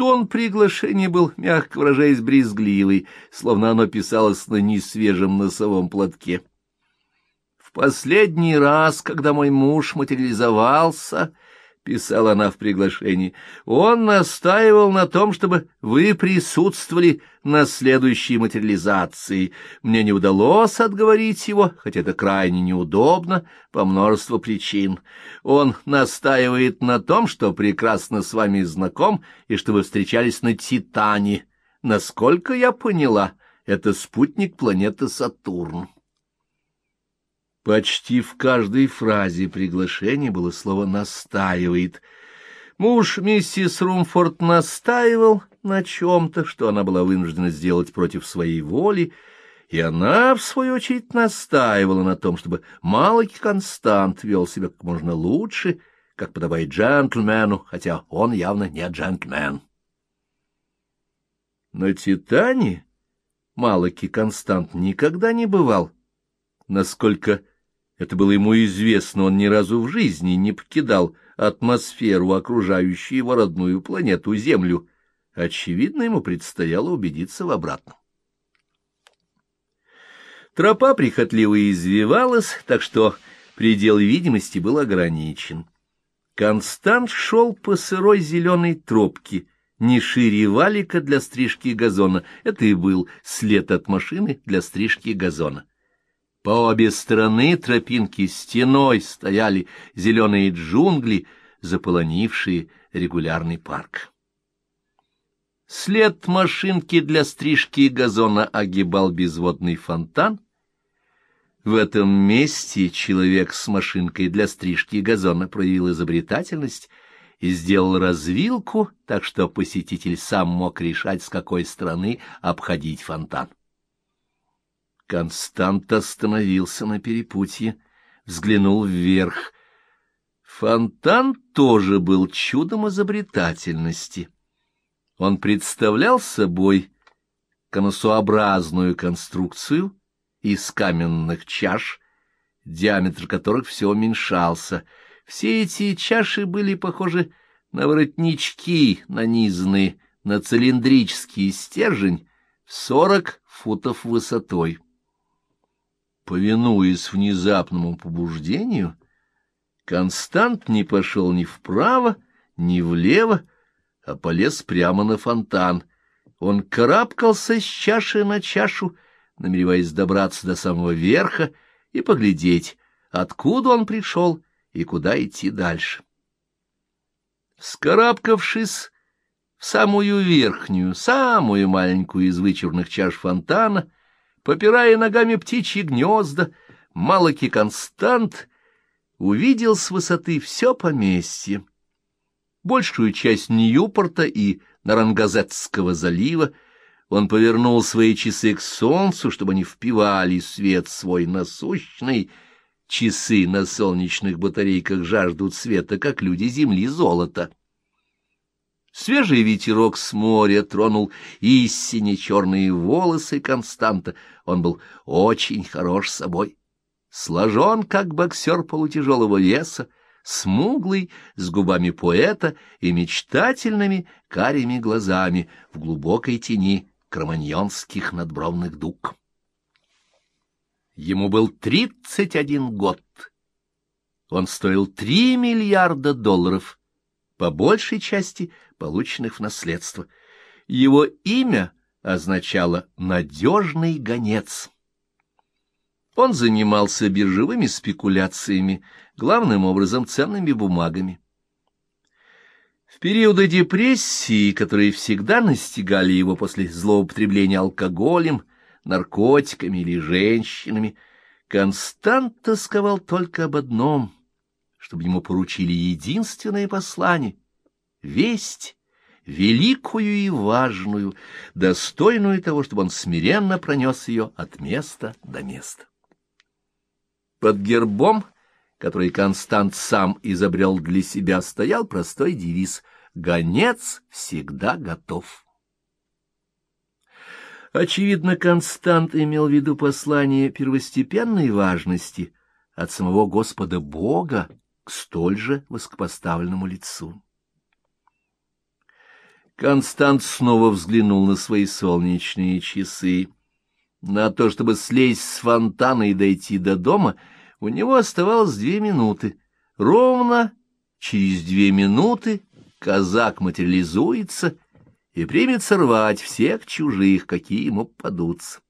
Тон приглашения был, мягко выражаясь, брезгливый, словно оно писалось на несвежем носовом платке. В последний раз, когда мой муж материализовался, — писала она в приглашении, — он настаивал на том, чтобы вы присутствовали на следующей материализации. Мне не удалось отговорить его, хотя это крайне неудобно по множеству причин. Он настаивает на том, что прекрасно с вами знаком и что вы встречались на Титане. Насколько я поняла, это спутник планеты Сатурн. Почти в каждой фразе приглашения было слово «настаивает». Муж миссис Румфорд настаивал на чем-то, что она была вынуждена сделать против своей воли, и она, в свою очередь, настаивала на том, чтобы малый Констант вел себя как можно лучше, как подобает джентльмену, хотя он явно не джентльмен. На Титане Малаки Констант никогда не бывал, насколько это было ему известно, он ни разу в жизни не покидал атмосферу, окружающую его родную планету Землю. Очевидно, ему предстояло убедиться в обратном. Тропа прихотливо извивалась, так что предел видимости был ограничен. Констант шел по сырой зеленой тропке, не шире валика для стрижки газона. Это и был след от машины для стрижки газона. По обе стороны тропинки стеной стояли зеленые джунгли, заполонившие регулярный парк. След машинки для стрижки газона огибал безводный фонтан. В этом месте человек с машинкой для стрижки газона проявил изобретательность и сделал развилку, так что посетитель сам мог решать, с какой стороны обходить фонтан. Констант остановился на перепутье, взглянул вверх. Фонтан тоже был чудом изобретательности. Он представлял собой конусообразную конструкцию из каменных чаш, диаметр которых все уменьшался. Все эти чаши были похожи на воротнички, нанизанные на цилиндрический стержень сорок футов высотой. Повинуясь внезапному побуждению, Констант не пошел ни вправо, ни влево, а полез прямо на фонтан. Он карабкался с чаши на чашу, намереваясь добраться до самого верха и поглядеть, откуда он пришел и куда идти дальше. Скарабкавшись в самую верхнюю, самую маленькую из вычурных чаш фонтана, попирая ногами птичьи гнезда, Малаки Констант увидел с высоты все поместье. Большую часть Ньюпорта и Нарангазетского залива он повернул свои часы к солнцу, чтобы они впивали свет свой насущный. Часы на солнечных батарейках жаждут света, как люди земли золота. Свежий ветерок с моря тронул истине черные волосы Константа. Он был очень хорош собой. Сложен, как боксер полутяжелого веса, смуглый, с губами поэта и мечтательными карими глазами в глубокой тени кроманьонских надбровных дуг. Ему был тридцать один год. Он стоил три миллиарда долларов, по большей части полученных в наследство. Его имя означало «надежный гонец». Он занимался биржевыми спекуляциями, главным образом ценными бумагами. В периоды депрессии, которые всегда настигали его после злоупотребления алкоголем, наркотиками или женщинами, Констант тосковал только об одном, чтобы ему поручили единственное послание — весть, великую и важную, достойную того, чтобы он смиренно пронес ее от места до места. Под гербом, который Констант сам изобрел для себя, стоял простой девиз «Гонец всегда готов». Очевидно, Констант имел в виду послание первостепенной важности от самого Господа Бога столь же высокопоставленному лицу. Констант снова взглянул на свои солнечные часы. На то, чтобы слезть с фонтана и дойти до дома, у него оставалось две минуты. Ровно через две минуты казак материализуется и примется рвать всех чужих, какие ему попадутся.